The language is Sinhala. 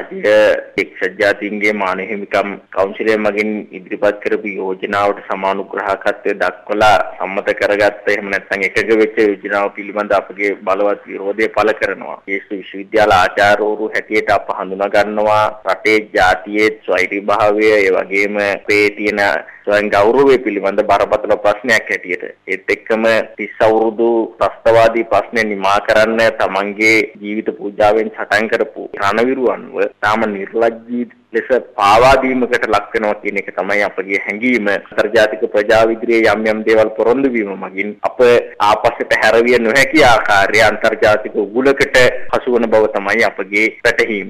රජය එක්සත් ජාතීන්ගේ මානව හිමිකම් කවුන්සිලය මගින් ඉදිරිපත් කරපු යෝජනාවට සමානුග්‍රහකත්වය දක්වලා සම්මත කරගත්ත එහෙම නැත්නම් එකග වෙච්ච යෝජනාව පිළිබඳ අපගේ බලවත් විරෝධය පළ කරනවා. ඒ විශ්වවිද්‍යාල ආචාර්යවරු හැටියට අප හඳුනා ගන්නවා රටේ ජාතියේ ස්වෛරීභාවය ඒ වගේම අපේ තියෙන ස්වයං ගෞරවය පිළිබඳ බරපතල ප්‍රශ්නයක් හැටියට ඒත් එක්කම 30 අවුරුදු ත්‍රස්තවාදී ප්‍රශ්නය නිමා කරන්න තමන්ගේ ජීවිත පූජාවෙන් සටන් කරපු රණවිරුවන්ව තාම නිර්ලජ්ජී ලෙස පාවා දීමකට ලක් වෙනවා කියන එක තමයි අපගේ හැඟීම. අන්තර්ජාතික ප්‍රජාව ඉදිරියේ යම් යම් දේවල් පොරොන්දු වීම මගින් අප ආපස්සට හැරවිය නොහැකි ආකාරයේ අන්තර්ජාතික උගුලකට හසු වන බව තමයි අපගේ පැටහීම